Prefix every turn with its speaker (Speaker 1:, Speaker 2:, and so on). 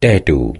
Speaker 1: tattoo